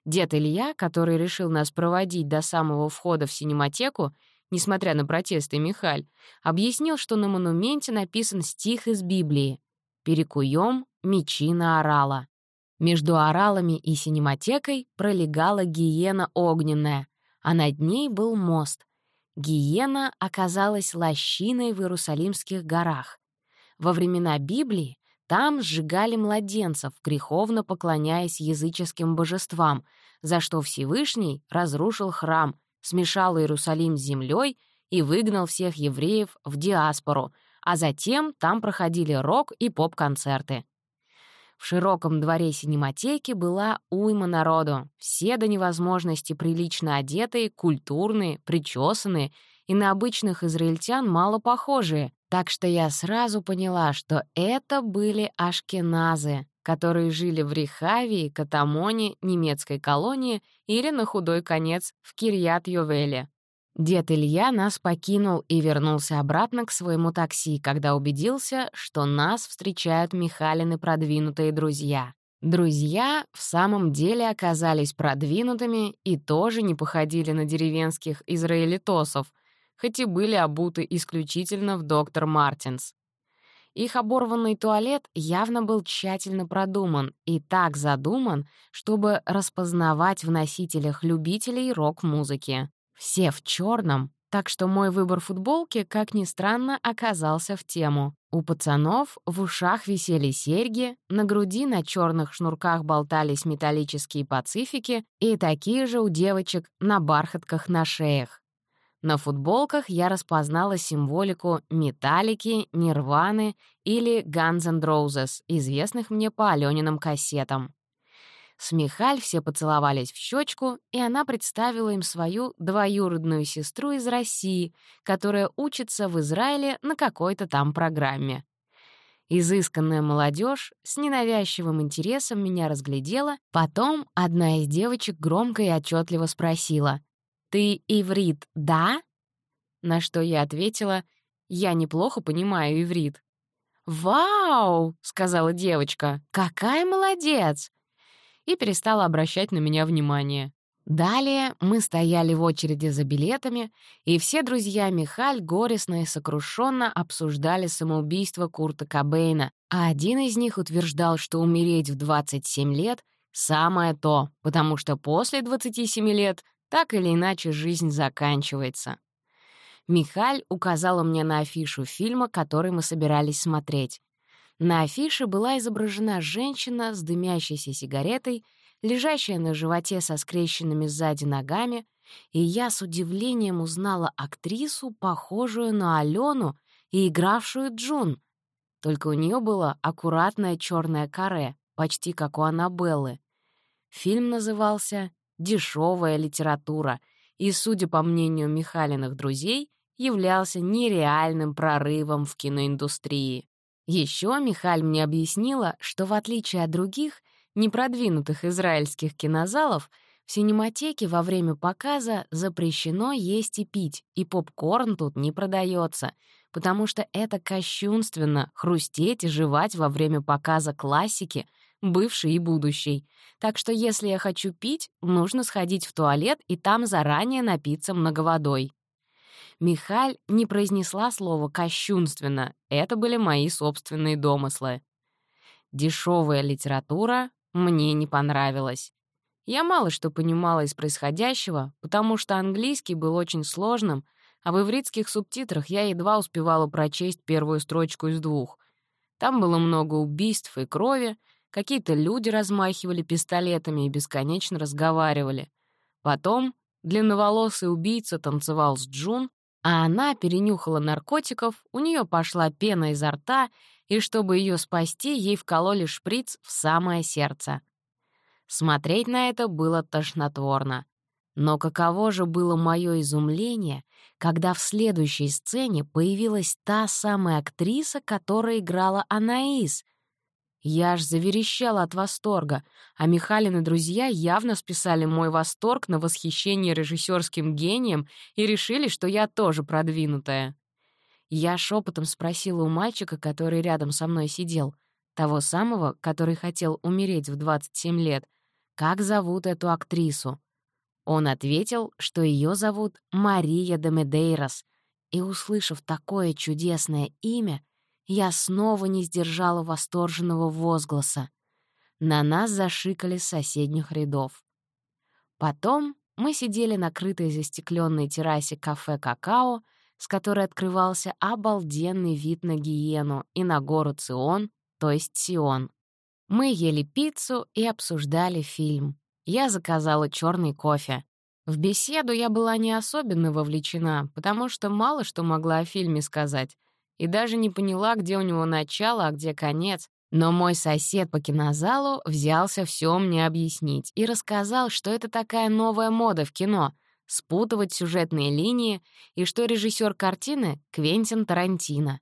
Дед Илья, который решил нас проводить до самого входа в синематеку, несмотря на протесты Михаль, объяснил, что на монументе написан стих из Библии «Перекуем мечи на орала». Между оралами и синематекой пролегала гиена огненная, а над ней был мост. Гиена оказалась лощиной в Иерусалимских горах. Во времена Библии там сжигали младенцев, греховно поклоняясь языческим божествам, за что Всевышний разрушил храм, смешал Иерусалим с землей и выгнал всех евреев в диаспору, а затем там проходили рок- и поп-концерты. В широком дворе синематеки была уйма народу, все до невозможности прилично одетые, культурные, причесанные и на обычных израильтян мало похожие, так что я сразу поняла, что это были ашкеназы, которые жили в Рихавии, Катамоне, немецкой колонии или, на худой конец, в Кирьят-Йовеле. Дед Илья нас покинул и вернулся обратно к своему такси, когда убедился, что нас встречают Михалины продвинутые друзья. Друзья в самом деле оказались продвинутыми и тоже не походили на деревенских израилитосов, хоть и были обуты исключительно в доктор Мартинс. Их оборванный туалет явно был тщательно продуман и так задуман, чтобы распознавать в носителях любителей рок-музыки. Все в черном, так что мой выбор футболки, как ни странно, оказался в тему. У пацанов в ушах висели серьги, на груди на черных шнурках болтались металлические пацифики и такие же у девочек на бархатках на шеях. На футболках я распознала символику «Металлики», «Нирваны» или «Guns N' Roses», известных мне по Алёниным кассетам. С Михаль все поцеловались в щечку, и она представила им свою двоюродную сестру из России, которая учится в Израиле на какой-то там программе. Изысканная молодежь с ненавязчивым интересом меня разглядела, потом одна из девочек громко и отчетливо спросила «Ты иврит, да?» На что я ответила «Я неплохо понимаю иврит». «Вау!» — сказала девочка. «Какая молодец! И перестала обращать на меня внимание. Далее мы стояли в очереди за билетами, и все друзья Михаль горестно и сокрушенно обсуждали самоубийство Курта Кобейна, а один из них утверждал, что умереть в 27 лет — самое то, потому что после 27 лет так или иначе жизнь заканчивается. Михаль указала мне на афишу фильма, который мы собирались смотреть. На афише была изображена женщина с дымящейся сигаретой, лежащая на животе со скрещенными сзади ногами, и я с удивлением узнала актрису, похожую на Алену и игравшую Джун. Только у нее было аккуратное черное каре, почти как у Аннабеллы. Фильм назывался «Дешевая литература», и, судя по мнению Михалиных друзей, являлся нереальным прорывом в киноиндустрии. Еще Михаль мне объяснила, что в отличие от других, непродвинутых израильских кинозалов, в синематеке во время показа запрещено есть и пить, и попкорн тут не продается, потому что это кощунственно — хрустеть и жевать во время показа классики, бывшей и будущей. Так что если я хочу пить, нужно сходить в туалет и там заранее напиться многоводой. Михаль не произнесла слово «кощунственно», это были мои собственные домыслы. Дешевая литература мне не понравилась. Я мало что понимала из происходящего, потому что английский был очень сложным, а в ивритских субтитрах я едва успевала прочесть первую строчку из двух. Там было много убийств и крови, какие-то люди размахивали пистолетами и бесконечно разговаривали. Потом длинноволосый убийца танцевал с Джун, а она перенюхала наркотиков, у нее пошла пена изо рта, и чтобы ее спасти, ей вкололи шприц в самое сердце. Смотреть на это было тошнотворно. Но каково же было мое изумление, когда в следующей сцене появилась та самая актриса, которая играла Анаис. Я аж заверещала от восторга, а Михалин и друзья явно списали мой восторг на восхищение режиссерским гением и решили, что я тоже продвинутая. Я шепотом спросила у мальчика, который рядом со мной сидел, того самого, который хотел умереть в 27 лет, как зовут эту актрису. Он ответил, что ее зовут Мария де и, услышав такое чудесное имя, я снова не сдержала восторженного возгласа. На нас зашикали с соседних рядов. Потом мы сидели на крытой застекленной террасе кафе «Какао», с которой открывался обалденный вид на Гиену и на гору Цион, то есть Сион. Мы ели пиццу и обсуждали фильм. Я заказала черный кофе. В беседу я была не особенно вовлечена, потому что мало что могла о фильме сказать, и даже не поняла, где у него начало, а где конец. Но мой сосед по кинозалу взялся все мне объяснить и рассказал, что это такая новая мода в кино — спутывать сюжетные линии, и что режиссер картины — Квентин Тарантино.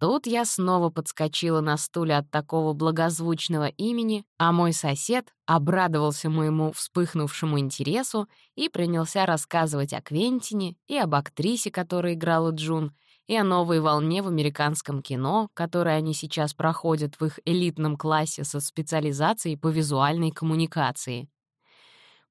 Тут я снова подскочила на стуле от такого благозвучного имени, а мой сосед обрадовался моему вспыхнувшему интересу и принялся рассказывать о Квентине и об актрисе, которая играла Джун, и о новой волне в американском кино, которое они сейчас проходят в их элитном классе со специализацией по визуальной коммуникации.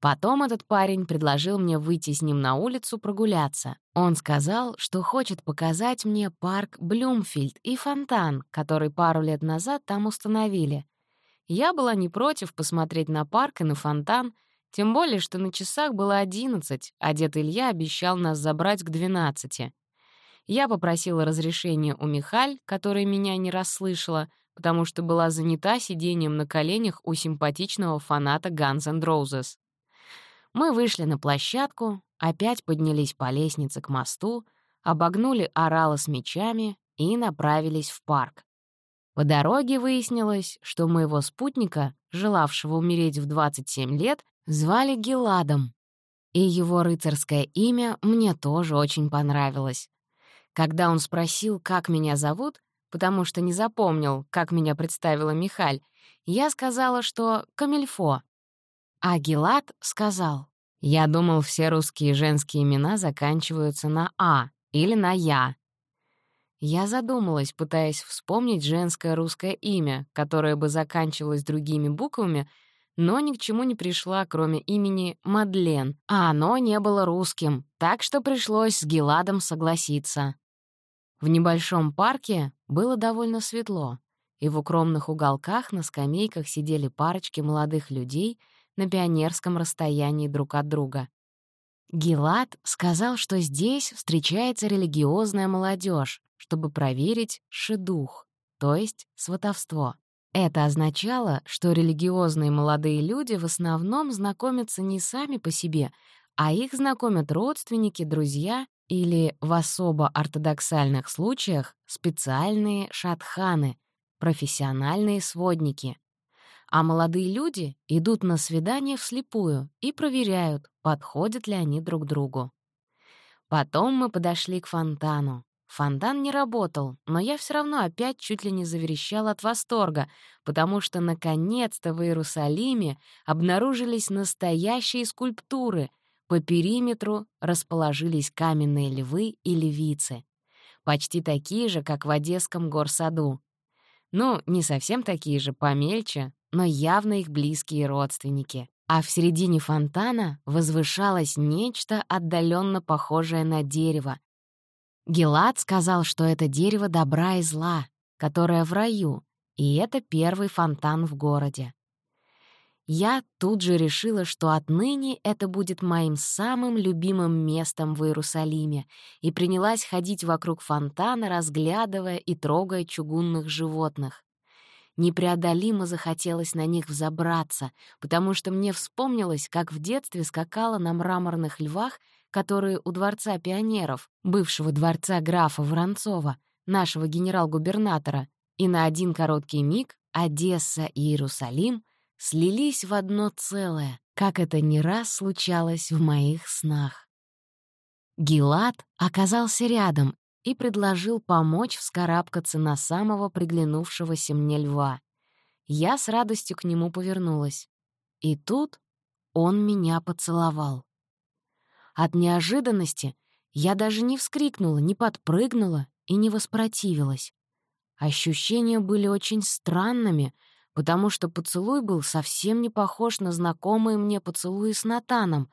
Потом этот парень предложил мне выйти с ним на улицу прогуляться. Он сказал, что хочет показать мне парк Блюмфильд и фонтан, который пару лет назад там установили. Я была не против посмотреть на парк и на фонтан, тем более, что на часах было одиннадцать, а дед Илья обещал нас забрать к двенадцати. Я попросила разрешения у Михаль, которая меня не расслышала, потому что была занята сидением на коленях у симпатичного фаната Guns N' Roses. Мы вышли на площадку, опять поднялись по лестнице к мосту, обогнули орала с мечами и направились в парк. По дороге выяснилось, что моего спутника, желавшего умереть в 27 лет, звали Геладом. И его рыцарское имя мне тоже очень понравилось. Когда он спросил, как меня зовут, потому что не запомнил, как меня представила Михаль, я сказала, что Камильфо, а Гелат сказал, «Я думал, все русские женские имена заканчиваются на «а» или на «я». Я задумалась, пытаясь вспомнить женское русское имя, которое бы заканчивалось другими буквами, но ни к чему не пришла, кроме имени Мадлен, а оно не было русским, так что пришлось с Геладом согласиться. В небольшом парке было довольно светло, и в укромных уголках на скамейках сидели парочки молодых людей — на пионерском расстоянии друг от друга. Гилат сказал, что здесь встречается религиозная молодежь, чтобы проверить шедух, то есть сватовство. Это означало, что религиозные молодые люди в основном знакомятся не сами по себе, а их знакомят родственники, друзья или, в особо ортодоксальных случаях, специальные шатханы, профессиональные сводники а молодые люди идут на свидание вслепую и проверяют, подходят ли они друг другу. Потом мы подошли к фонтану. Фонтан не работал, но я все равно опять чуть ли не заверещал от восторга, потому что наконец-то в Иерусалиме обнаружились настоящие скульптуры. По периметру расположились каменные львы и львицы. Почти такие же, как в Одесском горсаду. Ну, не совсем такие же, помельче, но явно их близкие родственники. А в середине фонтана возвышалось нечто отдаленно похожее на дерево. Гелат сказал, что это дерево добра и зла, которое в раю, и это первый фонтан в городе. Я тут же решила, что отныне это будет моим самым любимым местом в Иерусалиме, и принялась ходить вокруг фонтана, разглядывая и трогая чугунных животных. Непреодолимо захотелось на них взобраться, потому что мне вспомнилось, как в детстве скакала на мраморных львах, которые у Дворца пионеров, бывшего дворца графа Воронцова, нашего генерал-губернатора, и на один короткий миг Одесса и Иерусалим слились в одно целое, как это не раз случалось в моих снах. Гилад оказался рядом и предложил помочь вскарабкаться на самого приглянувшегося мне льва. Я с радостью к нему повернулась. И тут он меня поцеловал. От неожиданности я даже не вскрикнула, не подпрыгнула и не воспротивилась. Ощущения были очень странными, потому что поцелуй был совсем не похож на знакомые мне поцелуи с Натаном,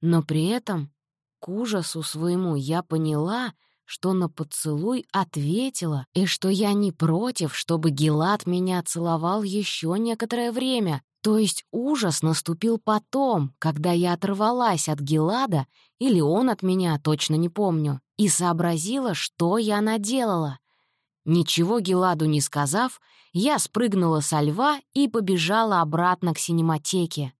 но при этом, к ужасу своему, я поняла — что на поцелуй ответила, и что я не против, чтобы Гелат меня целовал еще некоторое время. То есть ужас наступил потом, когда я оторвалась от Гелада, или он от меня, точно не помню, и сообразила, что я наделала. Ничего Геладу не сказав, я спрыгнула со льва и побежала обратно к синематеке.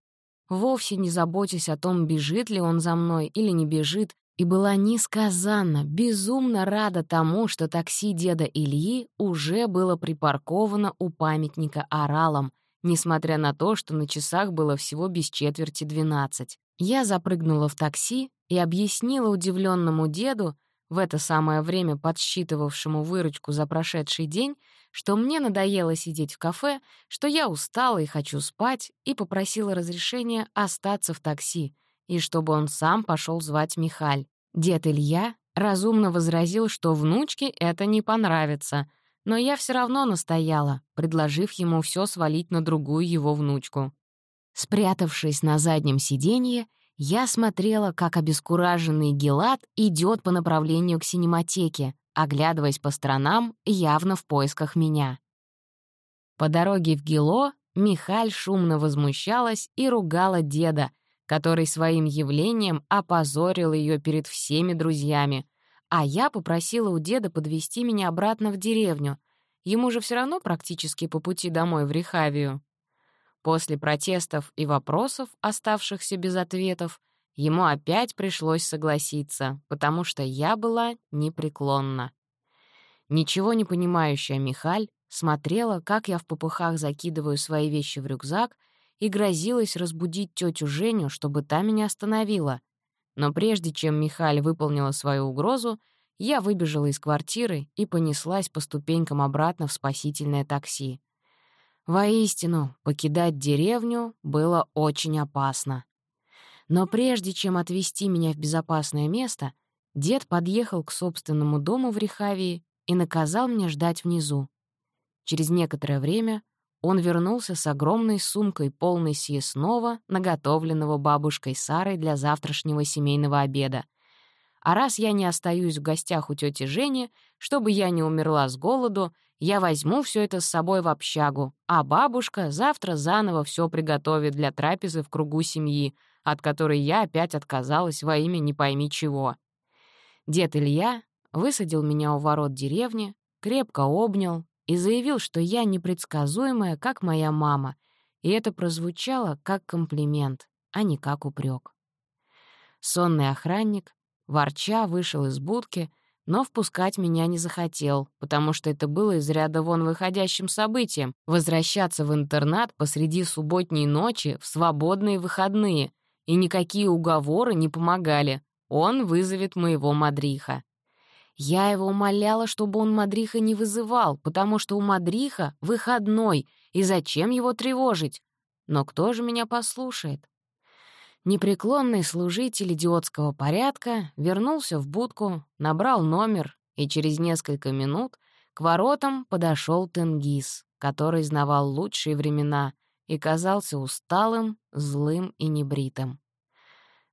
Вовсе не заботясь о том, бежит ли он за мной или не бежит, и была несказанно, безумно рада тому, что такси деда Ильи уже было припарковано у памятника оралам, несмотря на то, что на часах было всего без четверти двенадцать. Я запрыгнула в такси и объяснила удивленному деду, в это самое время подсчитывавшему выручку за прошедший день, что мне надоело сидеть в кафе, что я устала и хочу спать, и попросила разрешения остаться в такси — и чтобы он сам пошел звать Михаль. Дед Илья разумно возразил, что внучке это не понравится, но я все равно настояла, предложив ему все свалить на другую его внучку. Спрятавшись на заднем сиденье, я смотрела, как обескураженный Гелат идет по направлению к синематеке, оглядываясь по сторонам, явно в поисках меня. По дороге в Гело Михаль шумно возмущалась и ругала деда, который своим явлением опозорил ее перед всеми друзьями, а я попросила у деда подвести меня обратно в деревню. Ему же все равно практически по пути домой в Рехавию. После протестов и вопросов, оставшихся без ответов, ему опять пришлось согласиться, потому что я была непреклонна. Ничего не понимающая Михаль смотрела, как я в попыхах закидываю свои вещи в рюкзак — и грозилась разбудить тетю Женю, чтобы та меня остановила. Но прежде чем Михаль выполнила свою угрозу, я выбежала из квартиры и понеслась по ступенькам обратно в спасительное такси. Воистину, покидать деревню было очень опасно. Но прежде чем отвезти меня в безопасное место, дед подъехал к собственному дому в Рехавии и наказал мне ждать внизу. Через некоторое время он вернулся с огромной сумкой, полной съестного, наготовленного бабушкой Сарой для завтрашнего семейного обеда. А раз я не остаюсь в гостях у тети Жени, чтобы я не умерла с голоду, я возьму все это с собой в общагу, а бабушка завтра заново все приготовит для трапезы в кругу семьи, от которой я опять отказалась во имя не пойми чего. Дед Илья высадил меня у ворот деревни, крепко обнял, и заявил, что я непредсказуемая, как моя мама, и это прозвучало как комплимент, а не как упрек. Сонный охранник, ворча, вышел из будки, но впускать меня не захотел, потому что это было из ряда вон выходящим событием — возвращаться в интернат посреди субботней ночи в свободные выходные, и никакие уговоры не помогали. Он вызовет моего мадриха. Я его умоляла, чтобы он Мадриха не вызывал, потому что у Мадриха выходной, и зачем его тревожить? Но кто же меня послушает? Непреклонный служитель идиотского порядка вернулся в будку, набрал номер, и через несколько минут к воротам подошел Тенгиз, который знавал лучшие времена и казался усталым, злым и небритым.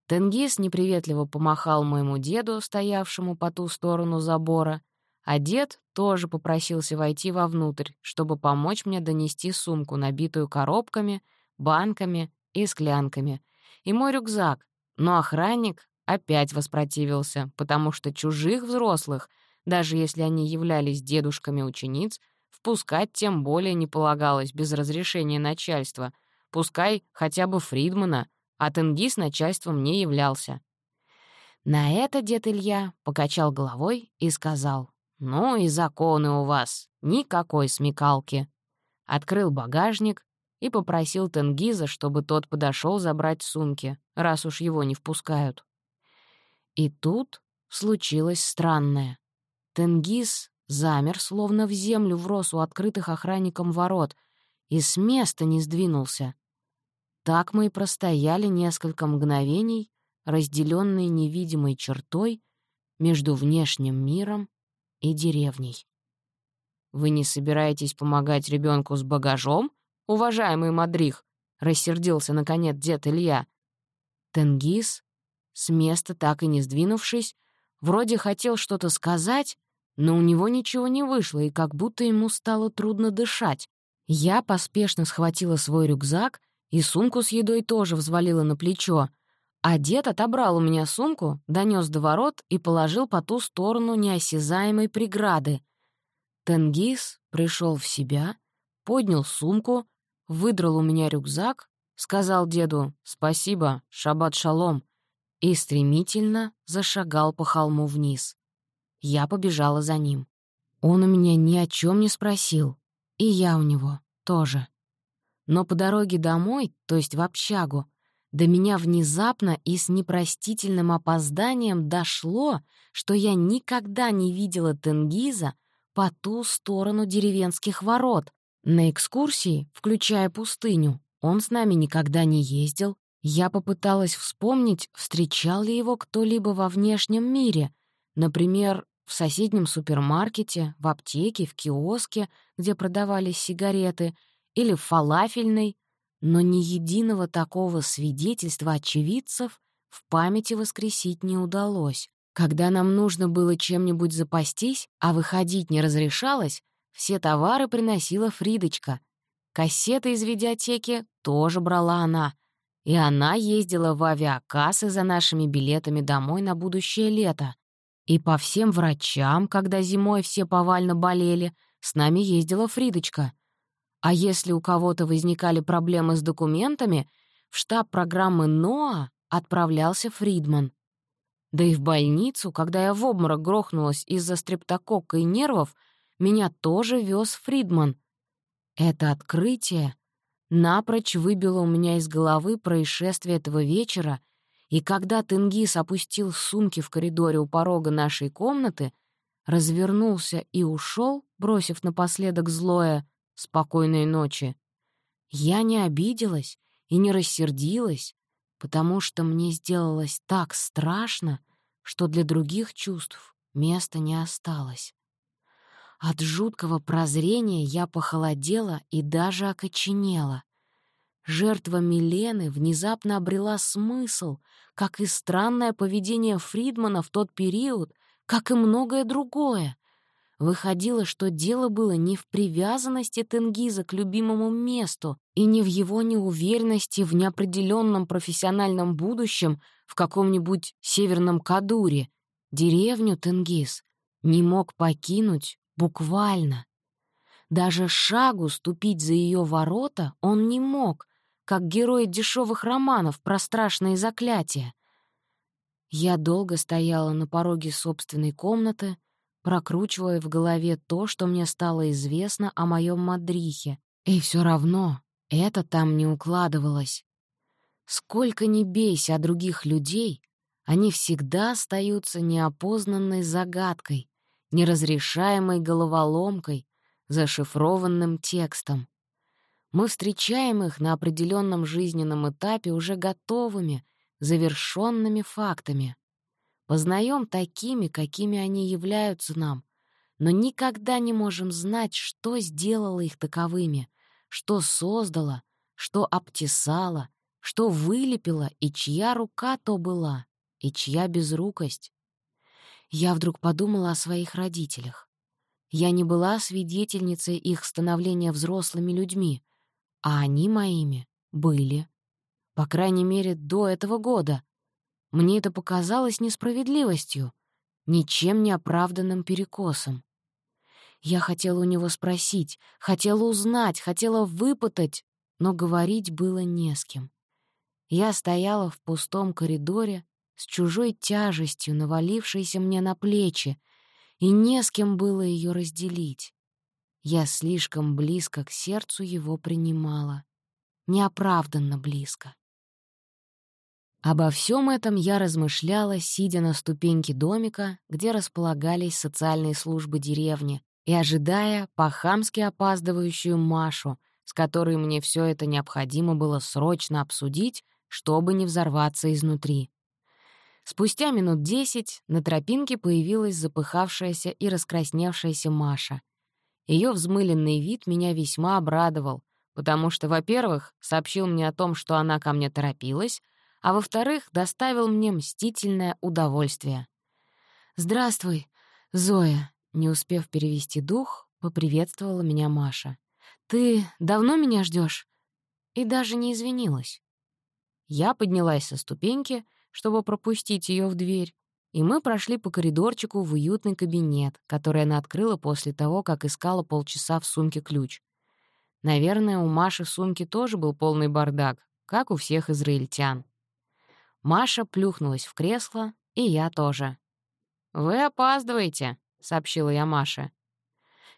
Тенгиз неприветливо помахал моему деду, стоявшему по ту сторону забора, а дед тоже попросился войти вовнутрь, чтобы помочь мне донести сумку, набитую коробками, банками и склянками, и мой рюкзак, но охранник опять воспротивился, потому что чужих взрослых, даже если они являлись дедушками учениц, Впускать тем более не полагалось без разрешения начальства. Пускай хотя бы Фридмана, а Тенгиз начальством не являлся. На это дед Илья покачал головой и сказал, «Ну и законы у вас, никакой смекалки». Открыл багажник и попросил Тенгиза, чтобы тот подошел забрать сумки, раз уж его не впускают. И тут случилось странное. Тенгиз замер, словно в землю врос у открытых охранником ворот, и с места не сдвинулся. Так мы и простояли несколько мгновений, разделенные невидимой чертой между внешним миром и деревней. «Вы не собираетесь помогать ребенку с багажом, уважаемый Мадрих?» — рассердился, наконец, дед Илья. Тенгиз, с места так и не сдвинувшись, вроде хотел что-то сказать, но у него ничего не вышло, и как будто ему стало трудно дышать. Я поспешно схватила свой рюкзак и сумку с едой тоже взвалила на плечо, а дед отобрал у меня сумку, донес до ворот и положил по ту сторону неосязаемой преграды. Тенгиз пришел в себя, поднял сумку, выдрал у меня рюкзак, сказал деду «Спасибо, шаббат шалом», и стремительно зашагал по холму вниз. Я побежала за ним. Он у меня ни о чем не спросил, и я у него тоже. Но по дороге домой, то есть в общагу, до меня внезапно и с непростительным опозданием дошло, что я никогда не видела Тенгиза по ту сторону деревенских ворот. На экскурсии, включая пустыню, он с нами никогда не ездил. Я попыталась вспомнить, встречал ли его кто-либо во внешнем мире, например, в соседнем супермаркете, в аптеке, в киоске, где продавались сигареты, или в фалафельной, но ни единого такого свидетельства очевидцев в памяти воскресить не удалось. Когда нам нужно было чем-нибудь запастись, а выходить не разрешалось, все товары приносила Фридочка. Кассеты из видеотеки тоже брала она. И она ездила в авиакассы за нашими билетами домой на будущее лето. И по всем врачам, когда зимой все повально болели, с нами ездила Фридочка — а если у кого-то возникали проблемы с документами, в штаб программы НОА отправлялся Фридман. Да и в больницу, когда я в обморок грохнулась из-за стрептококка и нервов, меня тоже вез Фридман. Это открытие напрочь выбило у меня из головы происшествие этого вечера, и когда Тенгиз опустил сумки в коридоре у порога нашей комнаты, развернулся и ушел, бросив напоследок злое — спокойной ночи. Я не обиделась и не рассердилась, потому что мне сделалось так страшно, что для других чувств места не осталось. От жуткого прозрения я похолодела и даже окоченела. Жертва Милены внезапно обрела смысл, как и странное поведение Фридмана в тот период, как и многое другое. Выходило, что дело было не в привязанности Тенгиза к любимому месту и не в его неуверенности в неопределенном профессиональном будущем в каком-нибудь северном Кадуре. Деревню Тенгиз не мог покинуть буквально. Даже шагу ступить за ее ворота он не мог, как герой дешевых романов про страшные заклятия. Я долго стояла на пороге собственной комнаты, прокручивая в голове то, что мне стало известно о моем Мадрихе. И все равно это там не укладывалось. Сколько ни бейся о других людей, они всегда остаются неопознанной загадкой, неразрешаемой головоломкой, зашифрованным текстом. Мы встречаем их на определенном жизненном этапе уже готовыми, завершенными фактами познаем такими, какими они являются нам, но никогда не можем знать, что сделало их таковыми, что создало, что обтесало, что вылепило и чья рука то была, и чья безрукость. Я вдруг подумала о своих родителях. Я не была свидетельницей их становления взрослыми людьми, а они моими были. По крайней мере, до этого года, мне это показалось несправедливостью, ничем не оправданным перекосом. Я хотела у него спросить, хотела узнать, хотела выпытать, но говорить было не с кем. Я стояла в пустом коридоре с чужой тяжестью, навалившейся мне на плечи, и не с кем было ее разделить. Я слишком близко к сердцу его принимала, неоправданно близко. Обо всем этом я размышляла, сидя на ступеньке домика, где располагались социальные службы деревни, и ожидая по-хамски опаздывающую Машу, с которой мне все это необходимо было срочно обсудить, чтобы не взорваться изнутри. Спустя минут десять на тропинке появилась запыхавшаяся и раскрасневшаяся Маша. Ее взмыленный вид меня весьма обрадовал, потому что, во-первых, сообщил мне о том, что она ко мне торопилась, а во-вторых, доставил мне мстительное удовольствие. «Здравствуй, Зоя», — не успев перевести дух, поприветствовала меня Маша. «Ты давно меня ждешь? И даже не извинилась. Я поднялась со ступеньки, чтобы пропустить ее в дверь, и мы прошли по коридорчику в уютный кабинет, который она открыла после того, как искала полчаса в сумке ключ. Наверное, у Маши в сумке тоже был полный бардак, как у всех израильтян. Маша плюхнулась в кресло, и я тоже. «Вы опаздываете», — сообщила я Маше.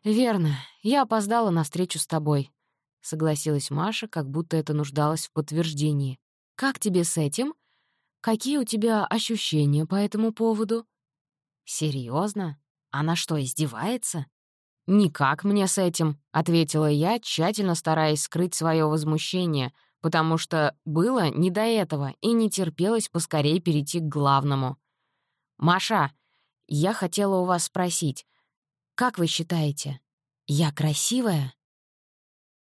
«Верно, я опоздала на встречу с тобой», — согласилась Маша, как будто это нуждалось в подтверждении. «Как тебе с этим?» Какие у тебя ощущения по этому поводу?» Серьезно? Она что, издевается?» «Никак мне с этим», — ответила я, тщательно стараясь скрыть свое возмущение, потому что было не до этого и не терпелось поскорее перейти к главному. «Маша, я хотела у вас спросить, как вы считаете, я красивая?»